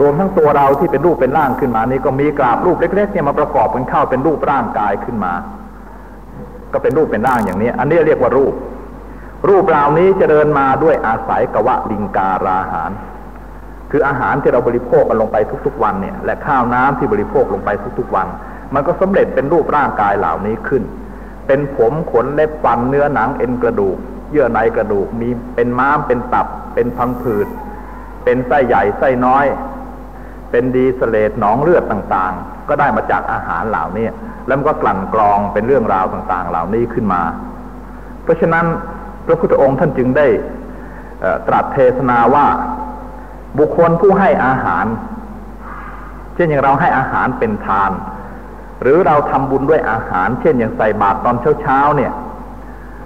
รวมทั้งตัวเราที่เป็นรูปเป็นร่างขึ้นมา นี่ก็มีกราบรูปเล็กๆเนี่ยมาประกอบกันเข้าเป็นรูปร่างกายขึ้นมา ก็เป็นรูปเป็นร่างอย่างนี้ อันนี้เรียกว่ารูป รูปเหล่านี้จเจริญมาด้วยอาศัยกวะลิงการาหาร คืออาหารที่เราบริโภคกันลงไปทุก ๆ วันเนี่ย และข้าวน้ำที่บริโภคลงไปทุกๆวัน มันก็สำเร็จเป็นรูปร่างกายเหล่านี้ขึ้น เป็นผมขนเล็บฟันเนื้อหนังเอ็นกระดูก เยื่อในกระดูกมีเป็นม้ามเป็นตับ เป็นพังผืดเป็นไส้ใหญ่ไส้น้อย เป็นดีสเลตหนองเลือดต่างๆ ก็ได้มาจากอาหารเหล่านี้แล้วมันก็กลั่นกรองเป็นเรื่องราวต่างๆ เหล่านี้ขึ้นมา เพราะฉะนั้นพระพุทธองค์ท่านจึงได้ตรัสเทศนาว่าบุคคลผู้ให้อาหาร เช่นอย่างเราให้อาหารเป็นทาน หรือเราทำบุญด้วยอาหาร เช่นอย่างใส่บาตรตอนเช้าๆเนี่ย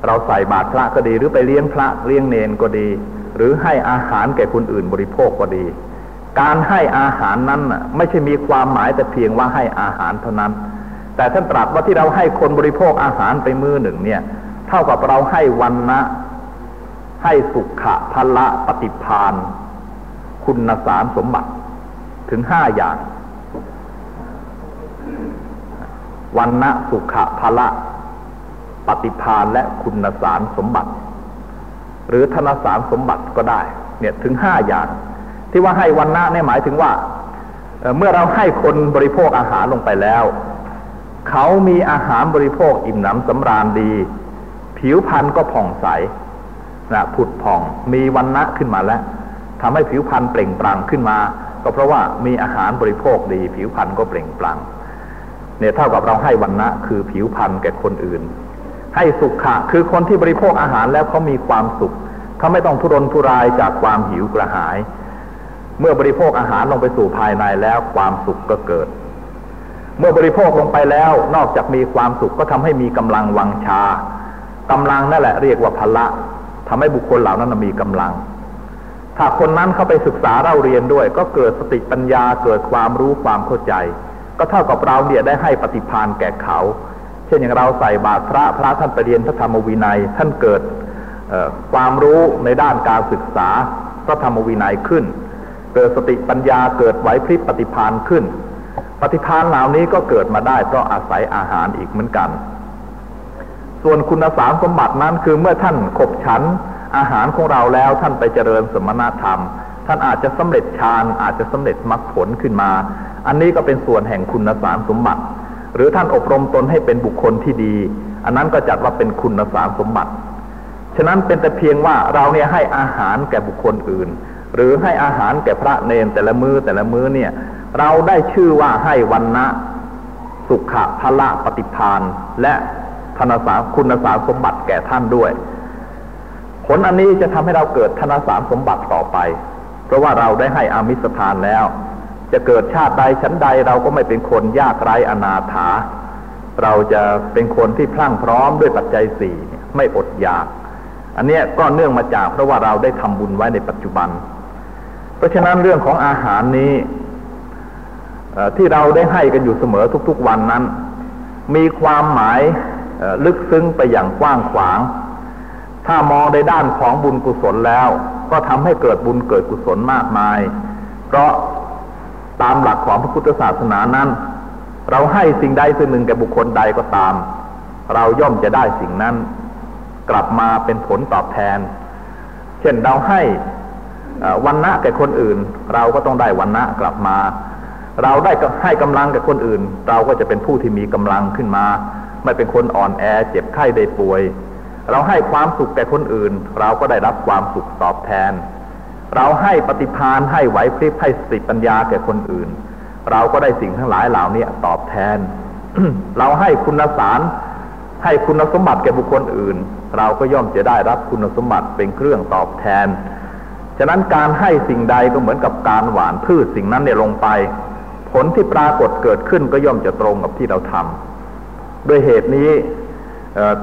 เราใส่บาตรพระก็ดี หรือไปเลี้ยงพระเลี้ยงเนนก็ดี หรือให้อาหารแก่คนอื่นบริโภคก็ดี การให้อาหารนั้นไม่ใช่มีความหมายแต่เพียงว่าให้อาหารเท่านั้น แต่ท่านตรัสว่าที่เราให้คนบริโภคอาหารไปมือหนึ่งเนี่ย เท่ากับเราให้วันนะให้สุขะพละปฏิพานคุณสารสมบัติถึงห้าอย่างวันนะสุขะพละปฏิพานและคุณสารสมบัติ หรือธนสารสมบัติก็ได้ เนี่ยถึงห้าอย่าง ที่ว่าให้วันนะเนี่ยหมายถึงว่าเมื่อเราให้คนบริโภคอาหารลงไปแล้ว เขามีอาหารบริโภคอิ่มหนำสำราญดี ผิวพรรณก็ผ่องใสนะผุดผ่องมีวันนะขึ้นมาแล้วทำให้ผิวพรรณเปล่งปลั่งขึ้นมา ก็เพราะว่ามีอาหารบริโภคดี ผิวพรรณก็เปล่งปลั่งเนี่ยเท่ากับเราให้วันนะคือผิวพรรณแก่คนอื่น ให้สุขะคือคนที่บริโภคอาหารแล้วเขามีความสุขเขาไม่ต้องทุรนทุรายจากความหิวกระหาย เมื่อบริโภคอาหารลงไปสู่ภายในแล้วความสุขก็เกิด เมื่อบริโภคลงไปแล้วนอกจากมีความสุขก็ทำให้มีกำลังวังชากำลังนั่นแหละเรียกว่าพละทำให้บุคคลเหล่านั้นมีกำลัง ถ้าคนนั้นเข้าไปศึกษาเล่าเรียนด้วย ก็เกิดสติปัญญาเกิดความรู้ความเข้าใจ ก็เท่ากับเราเนี่ยได้ให้ปฏิพานแก่เขา เช่นอย่างเราใส่บาตรพระพระท่านไปเรียนพระธรรมวินัยท่านเกิดความรู้ในด้านการศึกษาพระธรรมวินัยขึ้น เกิดสติปัญญาเกิดไหวพริบปฏิพานขึ้น ปฏิพานเหล่านี้ก็เกิดมาได้เพราะอาศัยอาหารอีกเหมือนกัน ส่วนคุณสามสมบัตินั้นคือเมื่อท่านขบฉันอาหารของเราแล้วท่านไปเจริญสมณธรรม ท่านอาจจะสำเร็จฌานอาจจะสำเร็จมรรคผลขึ้นมา อันนี้ก็เป็นส่วนแห่งคุณสามสมบัติ หรือท่านอบรมตนให้เป็นบุคคลที่ดี อันนั้นก็จัดว่าเป็นคุณสามสมบัติ ฉะนั้นเป็นแต่เพียงว่าเราเนี่ยให้อาหารแก่บุคคลอื่น หรือให้อาหารแก่พระเนนแต่ละมือแต่ละมือเนี่ย เราได้ชื่อว่าให้วันนะสุขะพละปฏิพานและธนสาคุณสาสมบัติแก่ท่านด้วย ผลอันนี้จะทำให้เราเกิดธนสารสมบัติต่อไป เพราะว่าเราได้ให้อามิสทานแล้ว จะเกิดชาติใดชั้นใดเราก็ไม่เป็นคนยากไร้อนาถา เราจะเป็นคนที่พลั่งพร้อมด้วยปัจจัยสี่ไม่อดอยาก อันนี้ก็เนื่องมาจากเพราะว่าเราได้ทำบุญไว้ในปัจจุบัน เพราะฉะนั้นเรื่องของอาหารนี้ที่เราได้ให้กันอยู่เสมอทุกๆวันนั้น มีความหมายลึกซึ้งไปอย่างกว้างขวาง ถ้ามองในด้านของบุญกุศลแล้ว ก็ทำให้เกิดบุญเกิดกุศลมากมาย เพราะตามหลักของพระพุทธศาสนานั้น เราให้สิ่งใดสิ่งหนึ่งแก่บุคคลใดก็ตาม เราย่อมจะได้สิ่งนั้น กลับมาเป็นผลตอบแทน เช่นเราให้ วันณะแก่คนอื่น เราก็ต้องได้วันณะกลับมา เราได้ให้กำลังแก่คนอื่น เราก็จะเป็นผู้ที่มีกำลังขึ้นมา ไม่เป็นคนอ่อนแอเจ็บไข้ได้ป่วย เราให้ความสุขแก่คนอื่น เราก็ได้รับความสุขตอบแทน เราให้ปฏิพานให้ไหวพริบให้สติปัญญาแก่คนอื่น เราก็ได้สิ่งทั้งหลายเหล่านี้ตอบแทน เราให้คุณสารให้คุณสมบัติแก่บุคคลอื่น เราก็ย่อมจะได้รับคุณสมบัติเป็นเครื่องตอบแทน ฉะนั้นการให้สิ่งใดก็เหมือนกับการหวานพืชสิ่งนั้นเนี่ยลงไป ผลที่ปรากฏเกิดขึ้นก็ย่อมจะตรงกับที่เราทำด้วยเหตุนี้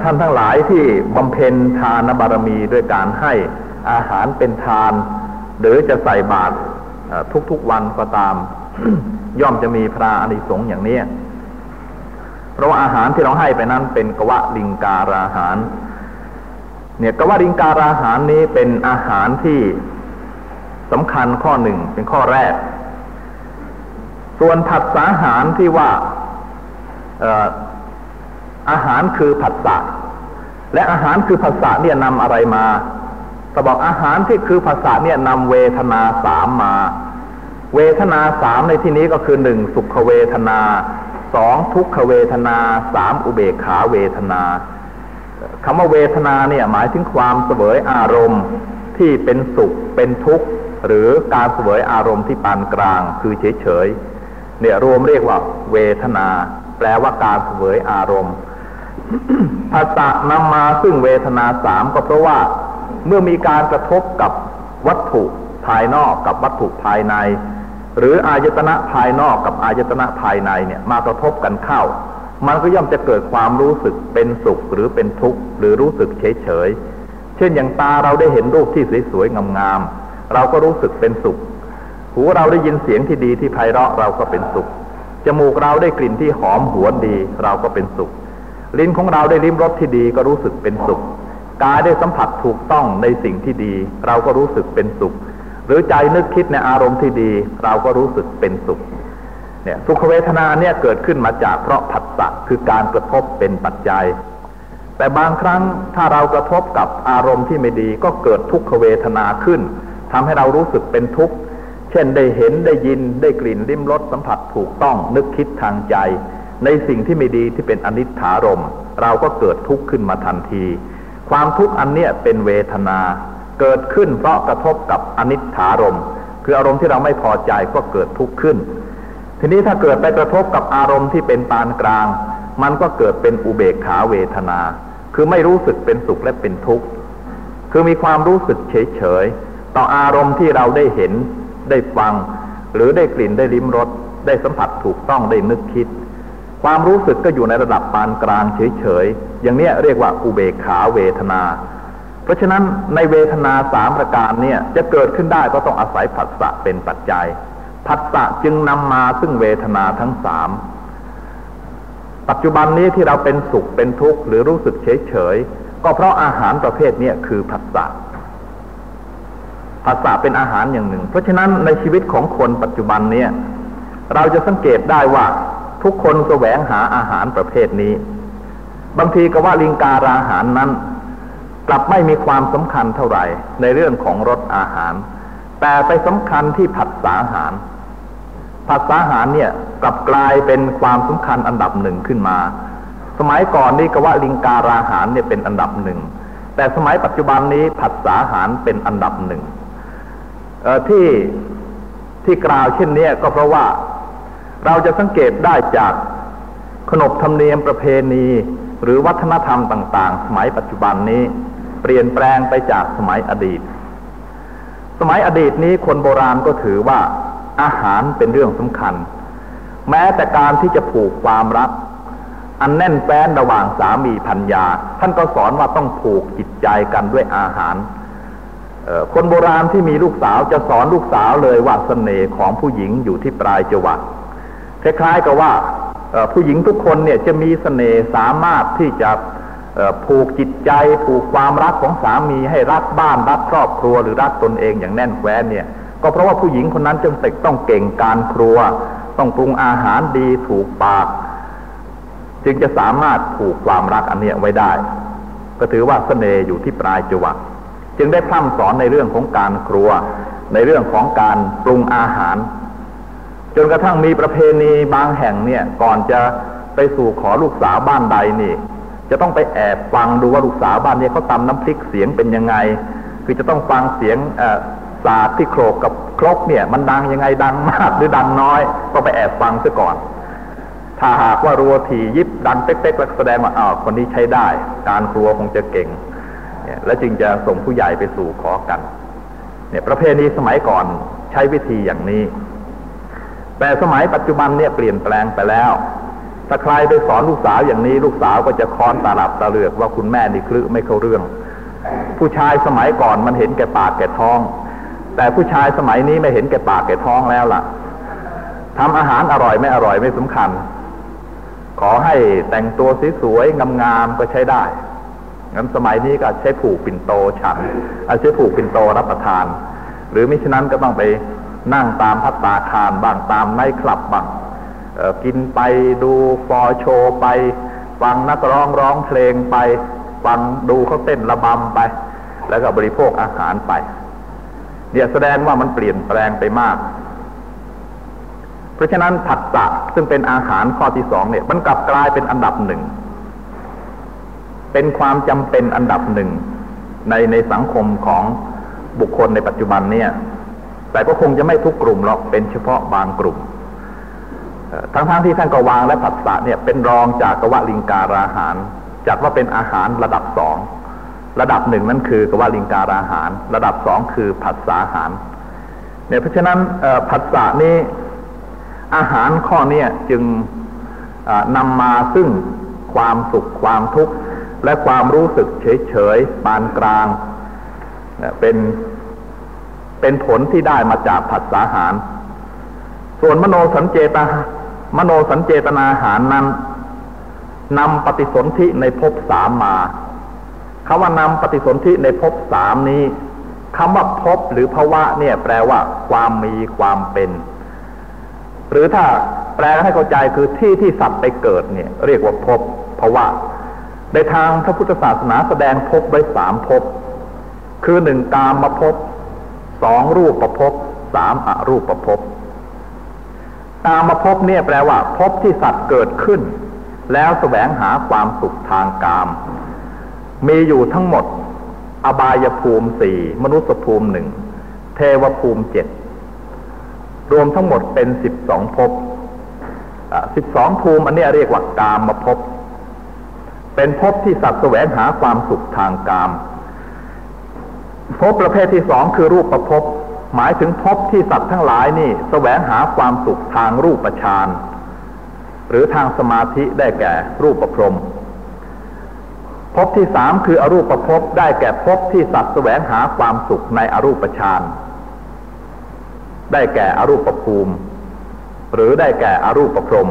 ท่านทั้งหลายที่บำเพ็ญทานบารมีด้วยการให้อาหารเป็นทาน หรือจะใส่บาตรทุกๆวันก็ตาม ย่อมจะมีพระอนิสงส์อย่างนี้เพราะว่าอาหารที่เราให้ไปนั้นเป็นกวะลิงการาหาร เนี่ยกวะลิงการาหารนี้เป็นอาหารที่ สำคัญข้อหนึ่งเป็นข้อแรก ส่วนผัสสาหารที่ว่าอาหารคือผัสสะและอาหารคือภาษาเนี่ยนำอะไรมาแต่บอกอาหารที่คือภาษาเนี่ยนำเวทนาสามมา เวทนาสามในที่นี้ก็คือหนึ่งสุขเวทนาสองทุกขเวทนาสามอุเบกขาเวทนาคำว่าเวทนาเนี่ยหมายถึงความเสวยอารมณ์ที่เป็นสุขเป็นทุกข์ หรือการเสวยอารมณ์ที่ปานกลางคือเฉยๆเนี่ยรวมเรียกว่า เวทนา แปลว่าการเสวยอารมณ์ภาษะนำมาซึ่งเวทนาสามก็เพราะว่า เมื่อมีการกระทบกับวัตถุภายนอกกับวัตถุภายใน หรืออายตนะภายนอกกับอายตนะภายในเนี่ยมากระทบกันเข้า มันก็ย่อมจะเกิดความรู้สึกเป็นสุขหรือเป็นทุกข์หรือรู้สึกเฉยเฉยเช่นอย่างตาเราได้เห็นรูปที่สวยๆงามๆ เราก็รู้สึกเป็นสุข หูเราได้ยินเสียงที่ดีที่ไพเราะเราก็เป็นสุข จมูกเราได้กลิ่นที่หอมหวนดีเราก็เป็นสุข ลิ้นของเราได้ลิ้มรสที่ดีก็รู้สึกเป็นสุข กายได้สัมผัสถูกต้องในสิ่งที่ดี เราก็รู้สึกเป็นสุข หรือใจนึกคิดในอารมณ์ที่ดี เราก็รู้สึกเป็นสุขเนี่ยสุขเวทนาเนี่ยเกิดขึ้นมาจากเพราะผัสสะคือการกระทบเป็นปัจจัย แต่บางครั้งถ้าเรากระทบกับอารมณ์ที่ไม่ดีก็เกิดทุกขเวทนาขึ้น ทำให้เรารู้สึกเป็นทุกข์เช่นได้เห็นได้ยินได้กลิ่นลิ้มรสสัมผัสถูกต้องนึกคิดทางใจ ในสิ่งที่ไม่ดีที่เป็นอนิจฐารมเราก็เกิดทุกข์ขึ้นมาทันที ความทุกข์อันเนี้ยเป็นเวทนา เกิดขึ้นเพราะกระทบกับอนิจฐารมคืออารมณ์ที่เราไม่พอใจก็เกิดทุกข์ขึ้น ทีนี้ถ้าเกิดไปกระทบกับอารมณ์ที่เป็นปานกลาง มันก็เกิดเป็นอุเบกขาเวทนา คือไม่รู้สึกเป็นสุขและเป็นทุกข์ คือมีความรู้สึกเฉยเฉย ต่ออารมณ์ที่เราได้เห็นได้ฟัง หรือได้กลิ่นได้ลิ้มรสได้สัมผัสถูกต้องได้นึกคิด ความรู้สึกก็อยู่ในระดับปานกลางเฉยๆอย่างนี้เรียกว่าอุเบกขาเวทนา เพราะฉะนั้นในเวทนาสามประการเนี่ยจะเกิดขึ้นได้ก็ต้องอาศัยผัสสะเป็นปัจจัยผัสสะจึงนำมาซึ่งเวทนาทั้งสามปัจจุบันนี้ที่เราเป็นสุขเป็นทุกข์หรือรู้สึกเฉยๆก็เพราะอาหารประเภทนี้คือผัสสะ ผัสสะเป็นอาหารอย่างหนึ่ง เพราะฉะนั้นในชีวิตของคนปัจจุบันเนี่ยเราจะสังเกตได้ว่าทุกคนแสวงหาอาหารประเภทนี้ บางทีก็ว่าลิงการาหารนั้น กลับไม่มีความสำคัญเท่าไหร่ในเรื่องของรสอาหาร แต่ไปสำคัญที่ผัสสาหารผัสสาหารเนี่ยกลับกลายเป็นความสำคัญอันดับหนึ่งขึ้นมา สมัยก่อนนี่ก็ว่าลิงการาหารเนี่ยเป็นอันดับหนึ่งแต่สมัยปัจจุบันนี้ผัสสาหารเป็นอันดับหนึ่ง ที่ที่กล่าวเช่นนี้ก็เพราะว่าเราจะสังเกตได้จากขนบธรรมเนียมประเพณี หรือวัฒนธรรมต่าง ๆ สมัยปัจจุบันนี้ เปลี่ยนแปลงไปจากสมัยอดีต สมัยอดีตนี้คนโบราณก็ถือว่าอาหารเป็นเรื่องสำคัญ แม้แต่การที่จะผูกความรัก อันแน่นแฟ้นระหว่างสามีพัญญาท่านก็สอนว่าต้องผูกจิตใจกันด้วยอาหาร คนโบราณที่มีลูกสาวจะสอนลูกสาวเลยว่าสเสน่ห์ของผู้หญิงอยู่ที่ปลายจวักคล้ายๆกับว่าผู้หญิงทุกคนเนี่ยจะมีสเสน่ห์สามารถที่จะผูกจิตใจผูกความรักของสามีให้รักบ้านรักครอบครัวหรือรักตนเองอย่างแน่นแฟ้นเนี่ย ก็เพราะว่าผู้หญิงคนนั้นจำเป็นต้องเก่งการครัว ต้องปรุงอาหารดีถูกปาก จึงจะสามารถผูกความรักอันนี้ไว้ได้ ก็ถือว่าสเสน่ห์อยู่ที่ปลายจวัก จึงได้พร่ำสอนในเรื่องของการครัว ในเรื่องของการปรุงอาหาร จนกระทั่งมีประเพณีบางแห่งเนี่ยก่อนจะไปสู่ขอลูกสาวบ้านใดนี่ จะต้องไปแอบฟังดูว่าลูกสาวบ้านนี้เขาตำน้ำพริกเสียงเป็นยังไง คือจะต้องฟังเสียงสาดที่โครกกับครกเนี่ย มันดังยังไงดังมากหรือดังน้อย ก็ไปแอบฟังซะก่อน ถ้าหากว่ารัวถี่ยิบดังเป๊กๆแล้วแสดงว่าอ้าวคนนี้ใช้ได้ การครัวคงจะเก่ง แล้วจึงจะส่งผู้ใหญ่ไปสู่ขอกัน เนี่ยประเพณีสมัยก่อนใช้วิธีอย่างนี้ แต่สมัยปัจจุบันเนี่ยเปลี่ยนแปลงไปแล้ว ถ้าใครไปสอนลูกสาวอย่างนี้ ลูกสาวก็จะค้อนตาหลับตาเลือกว่าคุณแม่นี่คลึไม่เข้าเรื่อง ผู้ชายสมัยก่อนมันเห็นแก่ปากแก่ท้อง แต่ผู้ชายสมัยนี้ไม่เห็นแก่ปากแก่ท้องแล้วล่ะทำอาหารอร่อยไม่อร่อยไม่สำคัญ ขอให้แต่งตัวสวยๆงามๆก็ใช้ได้ งั้นสมัยนี้ก็ใช้ผูกปิ่นโตฉันใช้ผูกปิ่นโตรับประทาน หรือมิฉะนั้นก็ต้องไปนั่งตามพัตตาคารบ้างตามไนคลับบ้างกินไปดูฟอร์โชว์ไป ฟังนักร้องร้องเพลงไป ฟังดูเขาเต้นระบำไป แล้วก็บริโภคอาหารไปเนี่ยแสดงว่ามันเปลี่ยนแปลงไปมาก เพราะฉะนั้นผัสสะซึ่งเป็นอาหารข้อที่สองเนี่ย มันกลับกลายเป็นอันดับหนึ่ง เป็นความจำเป็นอันดับหนึ่งในในสังคมของบุคคลในปัจจุบันเนี่ย แต่ก็คงจะไม่ทุกกลุ่มหรอกเป็นเฉพาะบางกลุ่ม ทั้งๆทที่ท่านก็วางและผัสสะเนี่ยเป็นรองจากกวลิงการาหาร จัดว่าเป็นอาหารระดับสองระดับหนึ่งนั่นคือกวลิงการาหาร ระดับสองคือผัสสาหารเนี่ยเพราะฉะนั้นผัสสะนี้อาหารข้อนี้จึงนำมาซึ่งความสุขความทุกข์ และความรู้สึกเฉยๆปานกลางเป็นเป็นผลที่ได้มาจากผัสสาหาร ส่วนมโนสัญเจตมโนสัญเจตนาหารนั้นนำปฏิสนธิในภพสามมาคำว่านำปฏิสนธิในภพสามนี้คำว่าภพหรือภาวะเนี่ย แปลว่า ความมีความเป็น หรือถ้าแปลให้เข้าใจคือที่ที่สัตว์ไปเกิดเนี่ย เรียกว่าภพภาวะ ในทางพระพุทธศาสนาแสดงภพไว้สามภพคือหนึ่งกามมาภพสองรูปประพบสามอรูปประพบกามมาภพเนี่ยแปลว่าภพที่สัตว์เกิดขึ้น แล้วแสวงหาความสุขทางกาม มีอยู่ทั้งหมด อบายภูมิสี่มนุษยภูมิหนึ่งเทวภูมิเจ็ดรวมทั้งหมดเป็นสิบสองภพสิบสองภูมิอันนี้เรียกว่ากามมาภพ เป็นภพที่สัตว์แสวงหาความสุขทางกามภพประเภทที่สองคือรูปประพบหมายถึงภพที่สัตว์ทั้งหลายนี่แสวงหาความสุขทางรูปประชานหรือทางสมาธิได้แก่รูปประพรมภพที่สามคืออรูปประพบได้แก่ภพที่สัตว์แสวงหาความสุขในอรูปประชานได้แก่อรูปประภูมิ หรือได้แก่อรูปประพรม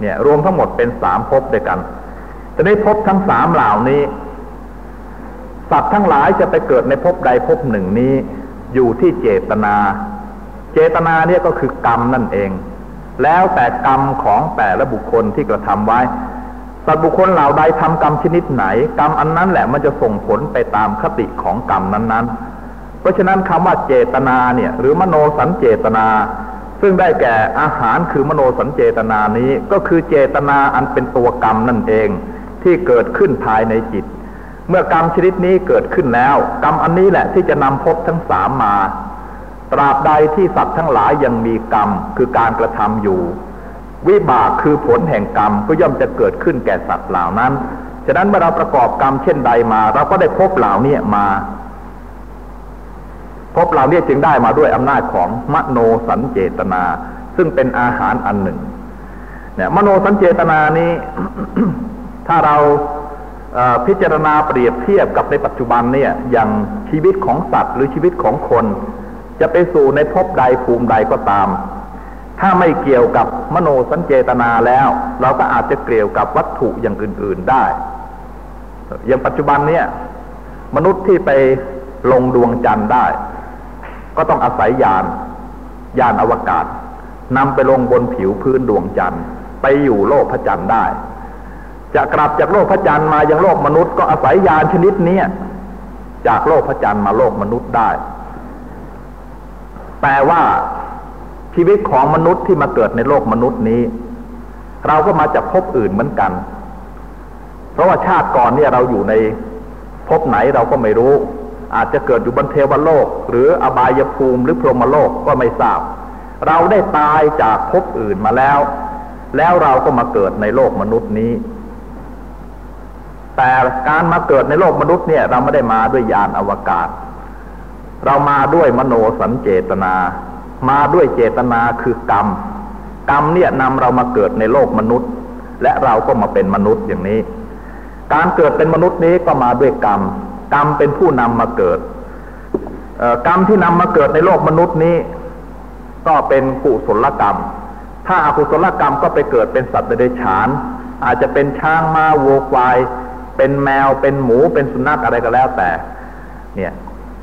เนี่ยรวมทั้งหมดเป็นสามภพด้วยกัน จะได้พบทั้งสามเหล่านี้ สัตว์ทั้งหลายจะไปเกิดในภพใดภพหนึ่งนี้ อยู่ที่เจตนา เจตนาเนี่ยก็คือกรรมนั่นเอง แล้วแต่กรรมของแต่ละบุคคลที่กระทำไว้ สัตว์บุคคลเหล่าใดทำกรรมชนิดไหน กรรมอันนั้นแหละมันจะส่งผลไปตามคติของกรรมนั้นๆ เพราะฉะนั้นคำว่าเจตนาเนี่ย หรือมโนสัญเจตนาซึ่งได้แก่อาหารคือมโนสัญเจตนานี้ก็คือเจตนาอันเป็นตัวกรรมนั่นเอง ที่เกิดขึ้นภายในจิต เมื่อกรรมชนิดนี้เกิดขึ้นแล้ว กรรมอันนี้แหละที่จะนำพบทั้งสามมา ตราบใดที่สัตว์ทั้งหลายยังมีกรรมคือการกระทำอยู่ วิบากคือผลแห่งกรรมก็ย่อมจะเกิดขึ้นแก่สัตว์เหล่านั้น ฉะนั้นเมื่อเราประกอบกรรมเช่นใดมา เราก็ได้พบเหล่านี้มาพบเหล่านี้จึงได้มาด้วยอำนาจของมโนสัญเจตนา ซึ่งเป็นอาหารอันหนึ่งเนี่ยมโนสัญเจตนานี้ ถ้าเราพิจารณาเปรียบเทียบกับในปัจจุบันเนี่ยอย่างชีวิตของสัตว์หรือชีวิตของคน จะไปสู่ในภพใดภูมิใดก็ตาม ถ้าไม่เกี่ยวกับมโนสัญเจตนาแล้ว เราก็อาจจะเกี่ยวกับวัตถุอย่างอื่น ๆได้ อย่างปัจจุบันเนี่ยมนุษย์ที่ไปลงดวงจันทร์ได้ ก็ต้องอาศัยยานยานอวกาศนำไปลงบนผิวพื้นดวงจันทร์ไปอยู่โลกพระจันทร์ได้ จะกลับจากโลกพระจันทร์มายังโลกมนุษย์ก็อาศัยยานชนิดนี้จากโลกพระจันทร์มาโลกมนุษย์ได้ แต่ว่าชีวิตของมนุษย์ที่มาเกิดในโลกมนุษย์นี้ เราก็มาจากภพอื่นเหมือนกัน เพราะว่าชาติก่อนเนี่ยเราอยู่ในภพไหนเราก็ไม่รู้ อาจจะเกิดอยู่บนเทวโลก หรืออบายภูมิหรือพรหมโลกก็ไม่ทราบ เราได้ตายจากภพอื่นมาแล้ว แล้วเราก็มาเกิดในโลกมนุษย์นี้ แต่การมาเกิดในโลกมนุษย์เนี่ย เราไม่ได้มาด้วยยานอวกาศ เรามาด้วยมโนสัญเจตนา มาด้วยเจตนาคือกรรม กรรมเนี่ยนำเรามาเกิดในโลกมนุษย์ และเราก็มาเป็นมนุษย์อย่างนี้ การเกิดเป็นมนุษย์นี้ก็มาด้วยกรรม กรรมเป็นผู้นำมาเกิดกรรมที่นำมาเกิดในโลกมนุษย์นี้ ก็เป็นกุศลกรรม ถ้าอากุศลกรรมก็ไปเกิดเป็นสัตว์เดรัจฉาน อาจจะเป็นช้างมาวัวควาย เป็นแมวเป็นหมูเป็นสุนัขอะไรก็แล้วแต่ เนี่ย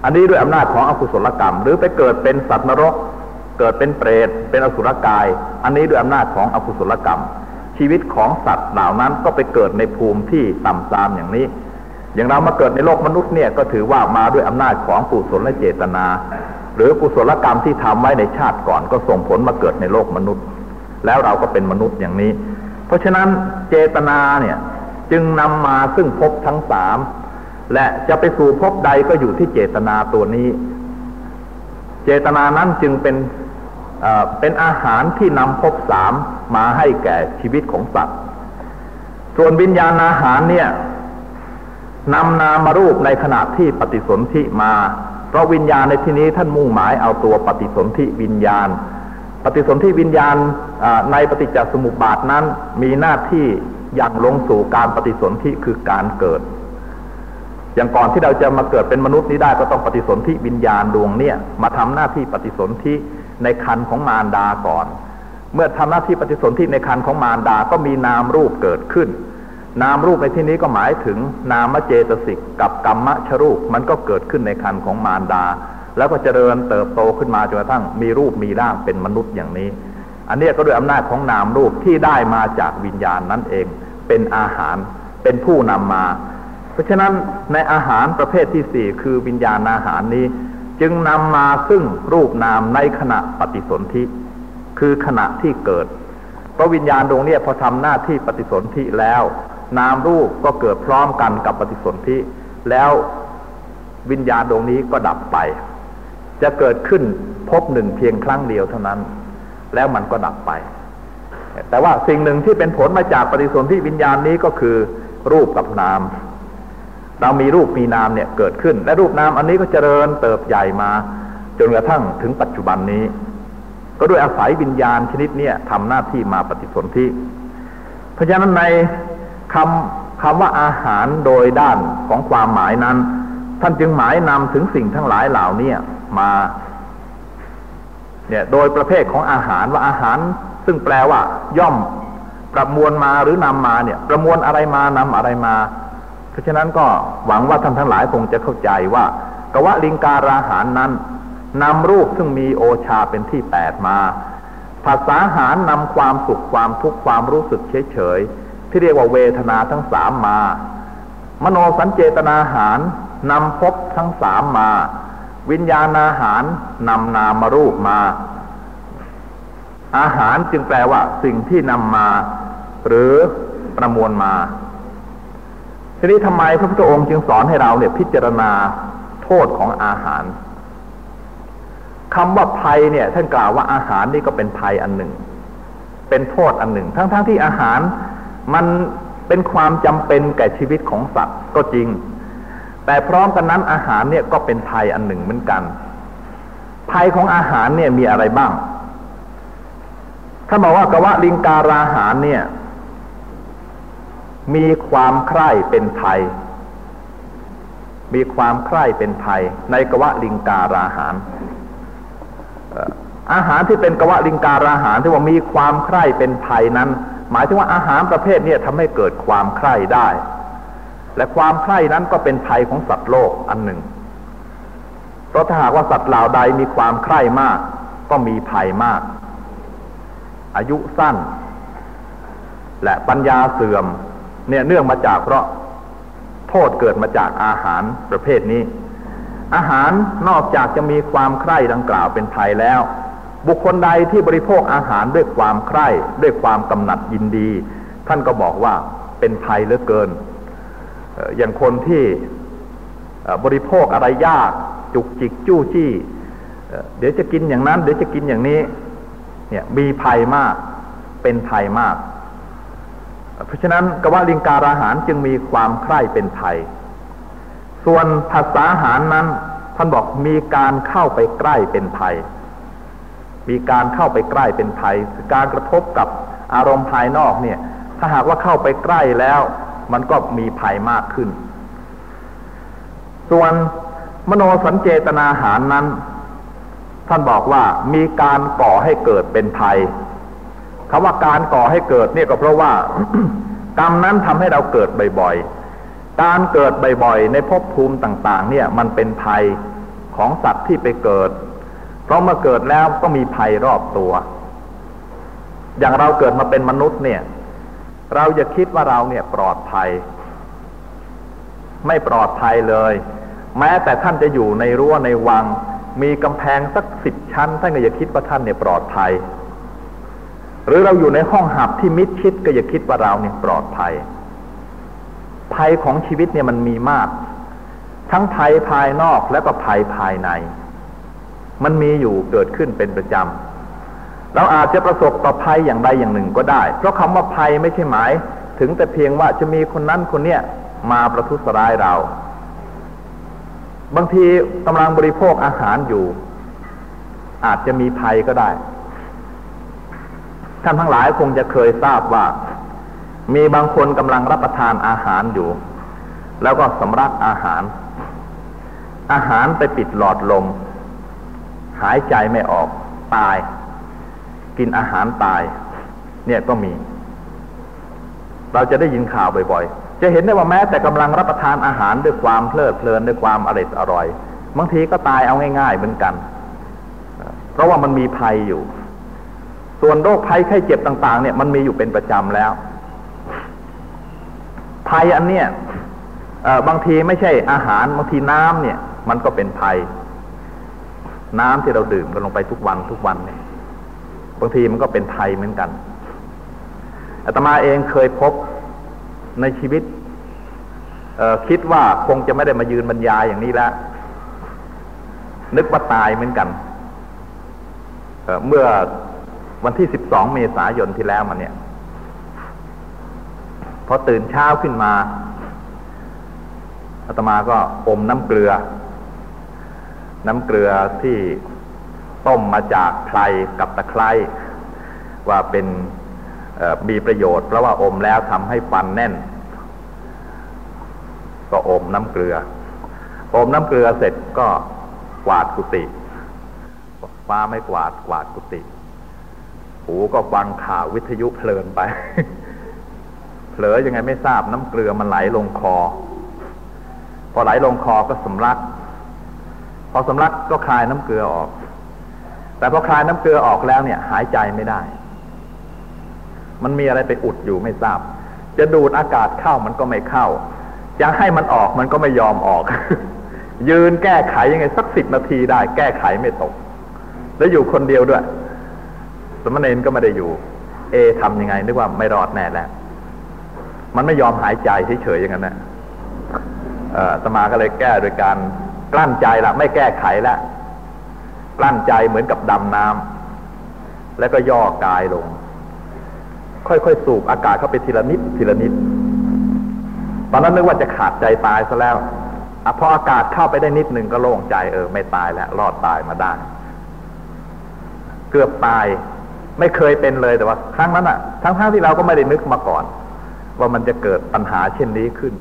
อันนี้ด้วยอำนาจของอกุศลกรรม หรือไปเกิดเป็นสัตว์นรก เกิดเป็นเปรต เป็นอสุรกาย อันนี้ด้วยอำนาจของอกุศลกรรม ชีวิตของสัตว์เหล่านั้นก็ไปเกิดในภูมิที่ต่ำทรามอย่างนี้ อย่างเรามาเกิดในโลกมนุษย์เนี่ยก็ถือว่ามาด้วยอำนาจของกุศลและเจตนา หรือกุศลกรรมที่ทำไว้ในชาติก่อนก็ส่งผลมาเกิดในโลกมนุษย์ แล้วเราก็เป็นมนุษย์อย่างนี้ เพราะฉะนั้นเจตนาเนี่ย จึงนำมาซึ่งภพทั้งสามและจะไปสู่ภพใดก็อยู่ที่เจตนาตัวนี้ เจตนานั้นจึงเป็นเป็นอาหารที่นำภพสามมาให้แก่ชีวิตของสัตว์ ส่วนวิญญาณอาหารเนี่ยนำนามารูปในขณะที่ปฏิสนธิมา เพราะวิญญาณในที่นี้ท่านมุ่งหมายเอาตัวปฏิสนธิวิญญาณ ปฏิสนธิวิญญาณในปฏิจจสมุปบาทนั้นมีหน้าที่ ย่างลงสู่การปฏิสนธิคือการเกิด อย่างก่อนที่เราจะมาเกิดเป็นมนุษย์นี้ได้ก็ต้องปฏิสนธิวิญญาณดวงเนี่ยมาทำหน้าที่ปฏิสนธิในคันของมารดาก่อน เมื่อทำหน้าที่ปฏิสนธิในคันของมารดาก็มีนามรูปเกิดขึ้น นามรูปในที่นี้ก็หมายถึงนามเจตสิกกับกรรมชรูปมันก็เกิดขึ้นในคันของมารดา แล้วก็เจริญเติบโตขึ้นมาจนกระทั่งมีรูปมีร่างเป็นมนุษย์อย่างนี้อันนี้ก็ด้วยอำนาจของนามรูปที่ได้มาจากวิญญาณนั่นเอง เป็นอาหาร เป็นผู้นำมา เพราะฉะนั้นในอาหารประเภทที่สี่คือวิญญาณอาหารนี้ จึงนำมาซึ่งรูปนามในขณะปฏิสนธิคือขณะที่เกิดเพราะวิญญาณดวงนี้พอทำหน้าที่ปฏิสนธิแล้ว นามรูปก็เกิดพร้อมกันกับปฏิสนธิแล้ววิญญาณดวงนี้ก็ดับไป จะเกิดขึ้นพบหนึ่งเพียงครั้งเดียวเท่านั้น แล้วมันก็ดับไป แต่ว่าสิ่งหนึ่งที่เป็นผลมาจากปฏิสนธิวิญญาณนี้ก็คือรูปกับนาม เรามีรูปมีนามเนี่ยเกิดขึ้น และรูปนามอันนี้ก็เจริญเติบใหญ่มา จนกระทั่งถึงปัจจุบันนี้ ก็ด้วยอาศัยวิญญาณชนิดเนี่ยทำหน้าที่มาปฏิสนธิเพราะฉะนั้นในคำคำว่าอาหารโดยด้านของความหมายนั้น ท่านจึงหมายนำถึงสิ่งทั้งหลายเหล่านี้มาเนี่ยโดยประเภทของอาหารว่าอาหาร ซึ่งแปลว่า ย่อมประมวลมาหรือนำมาเนี่ย ประมวลอะไรมานำอะไรมา เพราะฉะนั้นก็หวังว่าท่านทั้งหลายคงจะเข้าใจว่ากวะลิงการาหารนั้นนำรูปซึ่งมีโอชาเป็นที่แปดมาภาษาหารนำความสุขความทุกข์ความรู้สึกเฉยๆที่เรียกว่าเวทนาทั้งสามมา มโนสัญเจตนาหารนำพบทั้งสามมา วิญญาณอาหารนำนามารูปมา อาหารจึงแปลว่า สิ่งที่นำมา หรือประมวลมาทีนี้ทำไมพระพุทธองค์จึงสอนให้เราเนี่ยพิจารณาโทษของอาหารคำว่าภัยเนี่ย ท่านกล่าวว่าอาหารนี่ก็เป็นภัยอันหนึ่ง เป็นโทษอันหนึ่ง ทั้งๆทที่อาหารมันเป็นความจำเป็นแก่ชีวิตของสัตว์ก็จริง แต่พร้อมกันนั้นอาหารเนี่ยก็เป็นภัยอันหนึ่งเหมือนกัน ภัยของอาหารเนี่ยมีอะไรบ้าง ถ้าบอกว่ากวะลิงการาหารเนี่ย มีความใคร่เป็นภัยมีความใคร่เป็นภัยในกวะลิงการาหาร อาหารที่เป็นกวะลิงการาหารที่ว่ามีความใคร่เป็นภัยนั้น หมายถึงว่าอาหารประเภทนี้ทำให้เกิดความใคร่ได้ และความใคร่นั้นก็เป็นภัยของสัตว์โลกอันหนึ่งเพราะถ้าหากว่าสัตว์เหล่าใดมีความใคร่มาก ก็มีภัยมาก อายุสั้น และปัญญาเสื่อม เนี่ยเนื่องมาจากเพราะโทษเกิดมาจากอาหารประเภทนี้ อาหารนอกจากจะมีความใคร่ดังกล่าวเป็นภัยแล้ว บุคคลใดที่บริโภคอาหารด้วยความใคร่ด้วยความกำหนัดยินดี ท่านก็บอกว่าเป็นภัยเหลือเกิน อย่างคนที่บริโภคอะไรยากจุกจิกจู้จี้ เดี๋ยวจะกินอย่างนั้น เดี๋ยวจะกินอย่างนี้ เนี่ยมีภัยมากเป็นภัยมาก เพราะฉะนั้นกวลิงการอาหารจึงมีความใคร่เป็นภัย ส่วนภาษาหารนั้นท่านบอกมีการเข้าไปใกล้เป็นภัย มีการเข้าไปใกล้เป็นภัยการกระทบกับอารมณ์ภายนอกเนี่ย ถ้าหากว่าเข้าไปใกล้แล้ว มันก็มีภัยมากขึ้น ส่วนมโนสัญเจตนาหารนั้น ท่านบอกว่ามีการก่อให้เกิดเป็นภัยคำว่าการก่อให้เกิดเนี่ยก็เพราะว่ากรรมนั้นทำให้เราเกิดบ่อยๆ การเกิดบ่อยๆ ในภพภูมิต่างๆ เนี่ยมันเป็นภัยของสัตว์ที่ไปเกิด เพราะเมื่อเกิดแล้วก็มีภัยรอบตัว อย่างเราเกิดมาเป็นมนุษย์เนี่ย เราจะคิดว่าเราเนี่ยปลอดภัย ไม่ปลอดภัยเลย แม้แต่ท่านจะอยู่ในรั้วในวัง มีกำแพงสักสิบชั้นท่านก็อย่าคิดว่าท่านเนี่ยปลอดภัย หรือเราอยู่ในห้องหับที่มิดชิดก็อย่าคิดว่าเราเนี่ยปลอดภัย ภัยของชีวิตเนี่ยมันมีมาก ทั้งภัยภายนอกและก็ภัยภายใน มันมีอยู่เกิดขึ้นเป็นประจำเราอาจจะประสบต่อภัยอย่างใดอย่างหนึ่งก็ได้ เพราะคำว่าภัยไม่ใช่หมาย ถึงแต่เพียงว่าจะมีคนนั้นคนเนี้ยมาประทุษร้ายเรา บางทีกำลังบริโภคอาหารอยู่ อาจจะมีภัยก็ได้ ท่านทั้งหลายคงจะเคยทราบว่า มีบางคนกำลังรับประทานอาหารอยู่ แล้วก็สำลักอาหาร อาหารไปปิดหลอดลม หายใจไม่ออกตาย กินอาหารตาย เนี่ยก็มี เราจะได้ยินข่าวบ่อยๆ จะเห็นได้ว่าแม้แต่กำลังรับประทานอาหารด้วยความเพลิดเพลินด้วยความอร่อยอร่อย บางทีก็ตายเอาง่ายๆเหมือนกัน เพราะว่ามันมีภัยอยู่ ส่วนโรคภัยไข้เจ็บต่าง ๆ เนี่ยมันมีอยู่เป็นประจำแล้ว ภัยอันเนี้ยบางทีไม่ใช่อาหารบางทีน้ำเนี่ย มันก็เป็นภัย น้ำที่เราดื่มกันลงไปทุกวันทุกวันเนี่ยบางทีมันก็เป็นภัยเหมือนกันอาตมาเองเคยพบ ในชีวิตคิดว่าคงจะไม่ได้มายืนบรรยายอย่างนี้แล้วนึกว่าตายเหมือนกันเเมื่อวันที่สิบสองเมษายนที่แล้วมันเนี่ย พอตื่นเช้าขึ้นมาอาตมาก็อมน้ำเกลือ น้ำเกลือที่ต้มมาจากไพรกับตะไคร้ว่าเป็น มีประโยชน์เพราะว่าอมแล้วทำให้ฟันแน่น ก็อมน้ำเกลือ อมน้ำเกลือเสร็จก็กวาดกุฏิฟ้าไม่กวาดกวาดกุฏิหูก็ฟังข่าววิทยุเพลินไป เผลอยังไงไม่ทราบน้ำเกลือมันไหลลงคอ พอไหลลงคอก็สำลัก พอสำลักก็คลายน้ำเกลือออก แต่พอคลายน้ำเกลือออกแล้วเนี่ย หายใจไม่ได้ มันมีอะไรไปอุดอยู่ไม่ทราบ จะดูดอากาศเข้ามันก็ไม่เข้า จะให้มันออกมันก็ไม่ยอมออก ยืนแก้ไขยังไงสักสิบนาทีได้ แก้ไขไม่ตก แล้วอยู่คนเดียวด้วย สมณเณรก็ไม่ได้อยู่ เอทำยังไงนึกว่าไม่รอดแน่แล้วมันไม่ยอมหายใจเฉยๆอย่างนั้นนะสมาก็เลยแก้โดยการกลั้นใจละไม่แก้ไขละกลั้นใจเหมือนกับดำน้ำแล้วก็ย่อกายลง ค่อยๆ สูบอากาศเข้าไปทีละนิดทีละนิด ตอนนั้นนึกว่าจะขาดใจตายซะแล้วอพออากาศเข้าไปได้นิดหนึ่งก็โล่งใจเออไม่ตายแล้ว รอดตายมาได้ เกือบตาย ไม่เคยเป็นเลยแต่ว่า ครั้งนั้นอะทั้งๆที่เราก็ไม่ได้นึกมาก่อน ว่ามันจะเกิดปัญหาเช่นนี้ขึ้น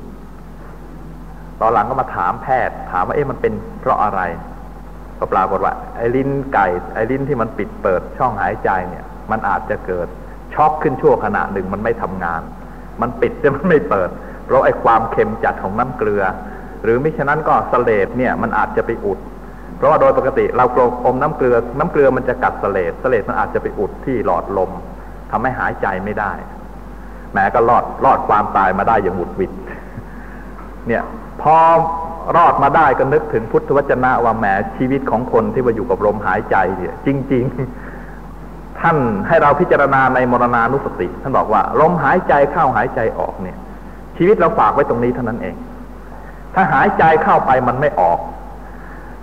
ตอนหลังก็มาถามแพทย์ ถามว่าเอ๊ะมันเป็นเพราะอะไรก็ปรากฏว่าไอ้ลิ้นไก่ไอ้ลิ้นที่มันปิดเปิดช่องหายใจเนี่ย มันอาจจะเกิด ช็อกขึ้นชั่วขณะหนึ่งมันไม่ทำงาน มันปิดแต่มันไม่เปิด เพราะไอ้ความเค็มจัดของน้ำเกลือ หรือมิฉะนั้นก็สเลดเนี่ยมันอาจจะไปอุด เพราะว่าโดยปกติเรากลอมน้ำเกลือ น้ำเกลือมันจะกัดสเลดสเลดมันอาจจะไปอุดที่หลอดลมทำให้หายใจไม่ได้แหมก็รอดรอดความตายมาได้อย่างหวุดหวิดเนี่ยพอรอดมาได้ก็นึกถึงพุทธวจนะว่าแหมชีวิตของคนที่มาอยู่กับลมหายใจเนี่ยจริง ๆ ท่านให้เราพิจารณาในมรณานุสติ ท่านบอกว่าลมหายใจเข้าหายใจออกเนี่ย ชีวิตเราฝากไว้ตรงนี้เท่านั้นเอง ถ้าหายใจเข้าไปมันไม่ออก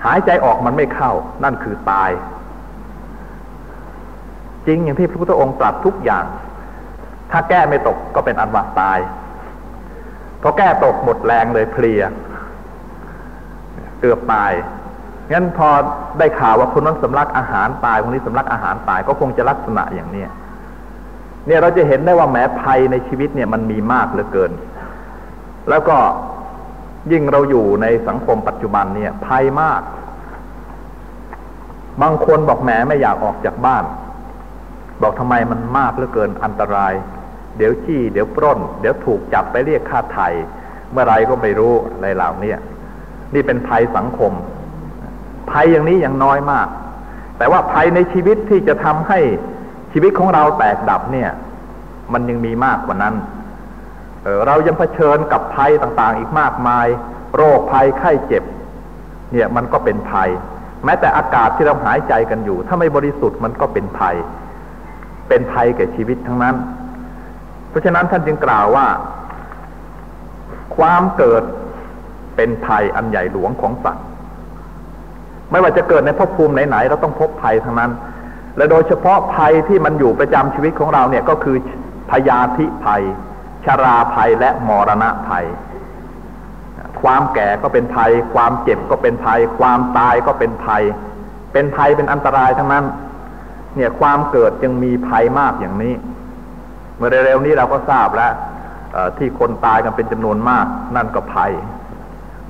หายใจออกมันไม่เข้า นั่นคือตาย จริงอย่างที่พระพุทธองค์ตรัสทุกอย่าง ถ้าแก้ไม่ตกก็เป็นอันว่าตายพอแก้ตกหมดแรงเลยเพลียเกือบตาย งั้นพอได้ข่าวว่าคนนั้นสำลักอาหารตายคนนี้สำลักอาหารตายก็คงจะลักษณะอย่างเนี้ยเนี่ยเราจะเห็นได้ว่าแม้ภัยในชีวิตเนี่ยมันมีมากเหลือเกิน แล้วก็ยิ่งเราอยู่ในสังคมปัจจุบันเนี่ยภัยมาก บางคนบอกแหมไม่อยากออกจากบ้าน บอกทำไมมันมากเหลือเกินอันตราย เดี๋ยวขี้เดี๋ยวปล้น เดี๋ยวถูกจับไปเรียกค่าไถ่เมื่อไรก็ไม่รู้อะไรเหล่านี้นี่เป็นภัยสังคม ภัยอย่างนี้อย่างน้อยมาก แต่ว่าภัยในชีวิตที่จะทำให้ชีวิตของเราแตกดับเนี่ย มันยังมีมากกว่านั้นเเรายังเผชิญกับภัยต่างๆ อีกมากมาย โรคภัยไข้เจ็บ เนี่ยมันก็เป็นภัย แม้แต่อากาศที่เราหายใจกันอยู่ ถ้าไม่บริสุทธิ์มันก็เป็นภัย เป็นภัยแก่ชีวิตทั้งนั้น เพราะฉะนั้นท่านจึงกล่าวว่า ความเกิดเป็นภัยอันใหญ่หลวงของสัตว์ ไม่ว่าจะเกิดในภพภูมิไหนๆเราต้องพบภัยทั้งนั้น และโดยเฉพาะภัยที่มันอยู่ประจำชีวิตของเราเนี่ยก็คือพยาธิภัย ชราภัยและมรณะภัย ความแก่ก็เป็นภัย ความเจ็บก็เป็นภัย ความตายก็เป็นภัย เป็นภัยเป็นอันตรายทั้งนั้น เนี่ยความเกิดยังมีภัยมากอย่างนี้ เมื่อเร็วๆนี้เราก็ทราบแล้วที่คนตายกันเป็นจำนวนมาก นั่นก็ภัย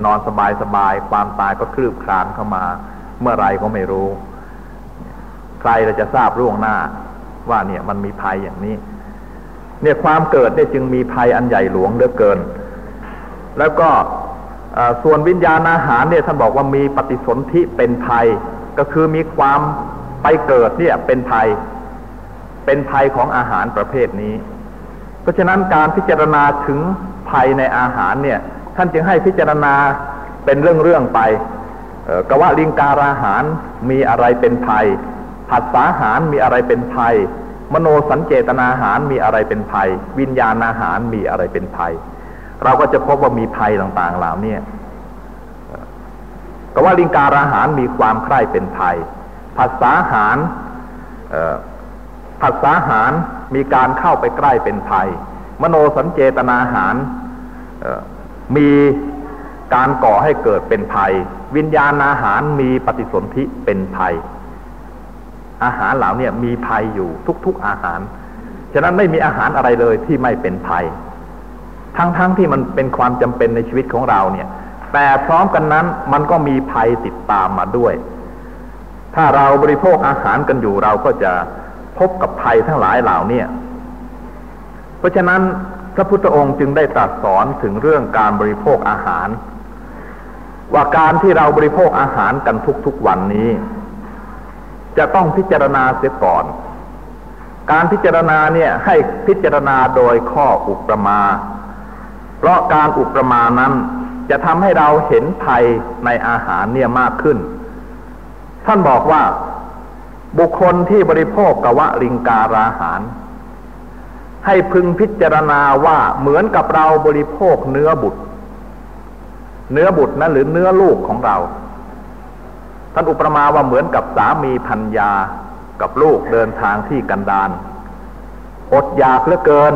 นอนสบายสบายความตายก็คลืบคลานเข้ามา เมื่อไรก็ไม่รู้ ใครเราจะทราบล่วงหน้า ว่าเนี่ยมันมีภัยอย่างนี้ เนี่ยความเกิดเนี่ยจึงมีภัยอันใหญ่หลวงเหลือเกิน แล้วก็ส่วนวิญญาณอาหารเนี่ยท่านบอกว่ามีปฏิสนธิเป็นภัย ก็คือมีความไปเกิดเนี่ยเป็นภัย เป็นภัยของอาหารประเภทนี้ เพราะฉะนั้นการพิจารณาถึงภัยในอาหารเนี่ย ท่านจึงให้พิจารณาเป็นเรื่องๆไปกวะลิงการาหารมีอะไรเป็นภัย ผัสสาหารมีอะไรเป็นภัย มโนสัญเจตนาหารมีอะไรเป็นภัย วิญญาณอาหารมีอะไรเป็นภัย เราก็จะพบว่ามีภัยต่างๆเหล่านี้กว่าลิงการาหารมีความใคร่เป็นภัย ผัสสาหารผัสสาหารมีการเข้าไปใกล้เป็นภัย มโนสัญเจตนาหาร มีการก่อให้เกิดเป็นภัย วิญญาณอาหารมีปฏิสนธิเป็นภัย อาหารเหล่านี้มีภัยอยู่ทุกๆอาหาร ฉะนั้นไม่มีอาหารอะไรเลยที่ไม่เป็นภัย ทั้งๆทที่มันเป็นความจำเป็นในชีวิตของเราเนี่ย แต่พร้อมกันนั้นมันก็มีภัยติดตามมาด้วย ถ้าเราบริโภคอาหารกันอยู่เราก็จะพบกับภัยทั้งหลายเหล่านี้เพราะฉะนั้น พระพุทธองค์จึงได้ตรัสสอนถึงเรื่องการบริโภคอาหาร ว่าการที่เราบริโภคอาหารกันทุกๆวันนี้ จะต้องพิจารณาเสียก่อน การพิจารณาเนี่ยให้พิจารณาโดยข้ออุปมา เพราะการอุปมานั้นจะทำให้เราเห็นภัยในอาหารเนี่ยมากขึ้น ท่านบอกว่าบุคคลที่บริโภคกะวะลิงการาหาร ให้พึงพิจารณาว่าเหมือนกับเราบริโภคเนื้อบุตร เนื้อบุตรนะหรือเนื้อลูกของเรา ท่านอุปมาว่าเหมือนกับสามีพันยากับลูกเดินทางที่กันดานอดอยากเหลือเกิน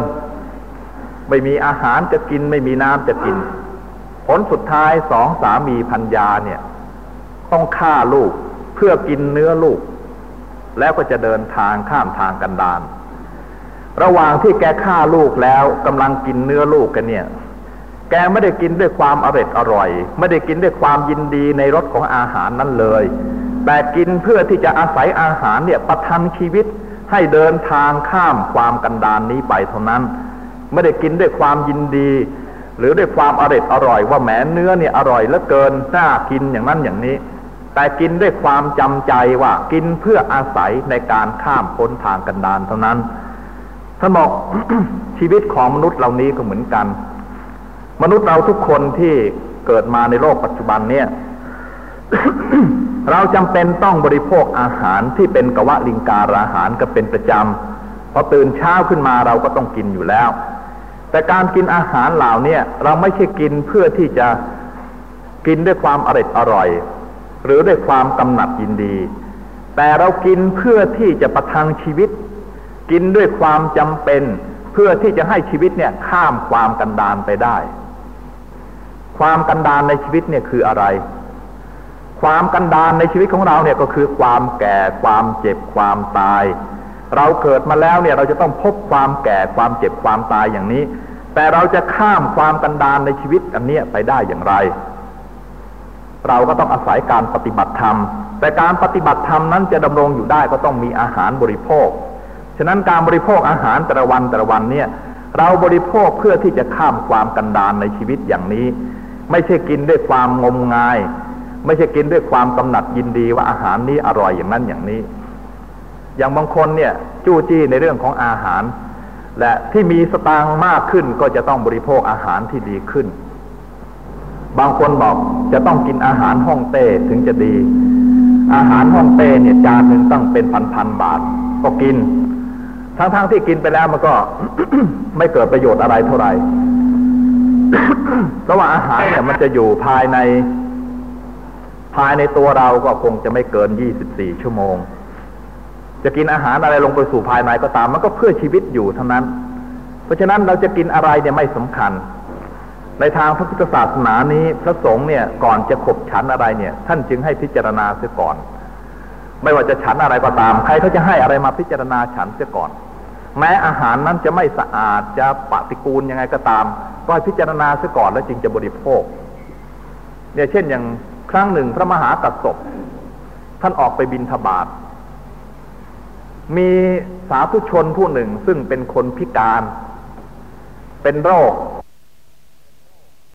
ไม่มีอาหารจะกินไม่มีน้ำจะกิน ผลสุดท้ายสองสามีพันยาเนี่ย ต้องฆ่าลูกเพื่อกินเนื้อลูก แล้วก็จะเดินทางข้ามทางกันดาน ระหว่างที่แกฆ่าลูกแล้วกำลังกินเนื้อลูกกันเนี่ย แกไม่ได้กินด้วยความอร่อยอร่อย ไม่ได้กินด้วยความยินดีในรสของอาหารนั้นเลย แต่กินเพื่อที่จะอาศัยอาหารเนี่ยประทังชีวิตให้เดินทางข้ามความกันดานนี้ไปเท่านั้น ไม่ได้กินด้วยความยินดี หรือด้วยความอร่อยอร่อย ว่าแหมเนื้อเนี่ยอร่อยเหลือเกินน่ากินอย่างนั้นอย่างนี้แต่กินด้วยความจำใจว่ากินเพื่ออาศัยในการข้ามพ้นทางกันดานเท่านั้น ท่านบอกชีวิตของมนุษย์เหล่านี้ก็เหมือนกัน มนุษย์เราทุกคนที่เกิดมาในโลกปัจจุบันเนี่ย เราจำเป็นต้องบริโภคอาหารที่เป็นกะวะลิงการอาหารก็เป็นประจำพอตื่นเช้าขึ้นมาเราก็ต้องกินอยู่แล้ว แต่การกินอาหารเหล่านี้เราไม่ใช่กินเพื่อที่จะกินด้วยความอร่อยอร่อย หรือด้วยความกำหนัดยินดี แต่เรากินเพื่อที่จะประทังชีวิต กินด้วยความจำเป็น เพื่อที่จะให้ชีวิตเนี่ยข้ามความกันดานไปได้ ความกันดานในชีวิตเนี่ยคืออะไร ความกันดานในชีวิตของเราเนี่ยก็คือความแก่ความเจ็บความตาย เราเกิดมาแล้วเนี่ยเราจะต้องพบความแก่ความเจ็บความตายอย่างนี้ แต่เราจะข้ามความกันดานในชีวิตอันเนี้ยไปได้อย่างไร เราก็ต้องอาศัยการปฏิบัติธรรมแต่การปฏิบัติธรรมนั้นจะดำรงอยู่ได้ก็ต้องมีอาหารบริโภค ฉะนั้นการบริโภคอาหารแต่ละวันแต่ละวันเนี่ยเราบริโภคเพื่อที่จะข้ามความกันดานในชีวิตอย่างนี้ ไม่ใช่กินด้วยความงมงาย ไม่ใช่กินด้วยความกำหนัดยินดีว่าอาหารนี้อร่อยอย่างนั้นอย่างนี้ อย่างบางคนเนี่ยจู้จี้ในเรื่องของอาหาร และที่มีสตางค์มากขึ้นก็จะต้องบริโภคอาหารที่ดีขึ้น บางคนบอกจะต้องกินอาหารห้องเต้ถึงจะดี อาหารห้องเต้เนี่ยจานหนึ่งตั้งเป็นพันๆบาทก็กิน ทั้งๆทที่กินไปแล้วมันก็ไม่เกิดประโยชน์อะไรเท่าไหร่เพราะว่าอาหารเนี่ยมันจะอยู่ภายใน ภายในตัวเราก็คงจะไม่เกิน24ชั่วโมง จะกินอาหารอะไรลงไปสู่ภายในก็ตาม มันก็เพื่อชีวิตอยู่เท่านั้น เพราะฉะนั้นเราจะกินอะไรเนี่ยไม่สำคัญ ในทางพระพุทธศาสนานี้ พระสงฆ์เนี่ยก่อนจะขบฉันอะไรเนี่ย ท่านจึงให้พิจารณาเสียก่อน ไม่ว่าจะฉันอะไรก็ตาม ใครเขาจะให้อะไรมาพิจารณาฉันเสียก่อน แม้อาหารนั้นจะไม่สะอาดจะปฏิกูลยังไงก็ตาม ก็ให้พิจารณาเสียก่อนแล้วจึงจะบริโภค เนี่ยเช่นอย่างครั้งหนึ่งพระมหากัสสปท่านออกไปบินทบาทมีสาธุชนผู้หนึ่งซึ่งเป็นคนพิการ เป็นโรค